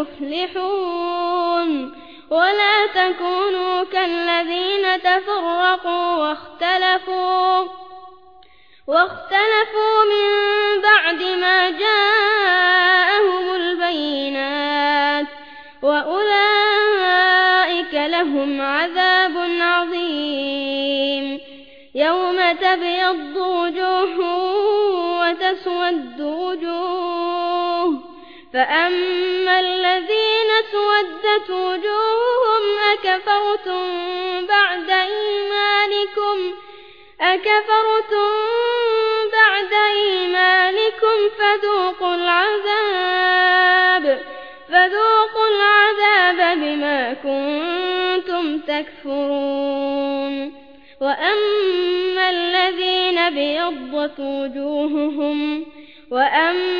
هم المفلحون ولا تكونوا كالذين تفرقوا واختلفوا. واختلفوا من بعد ما جاءهم البينات. وأولئك لهم عذاب عظيم. يوم تبيض وجوه وتسود وجوه فأما الذين سودت وجوههم أكفرتم بعد إيمانكم أكفرتم بعد إيمانكم فذوقوا العذاب فذوقوا العذاب بما كنتم تكفرون. وأما الذين بيضت وجوههم وأما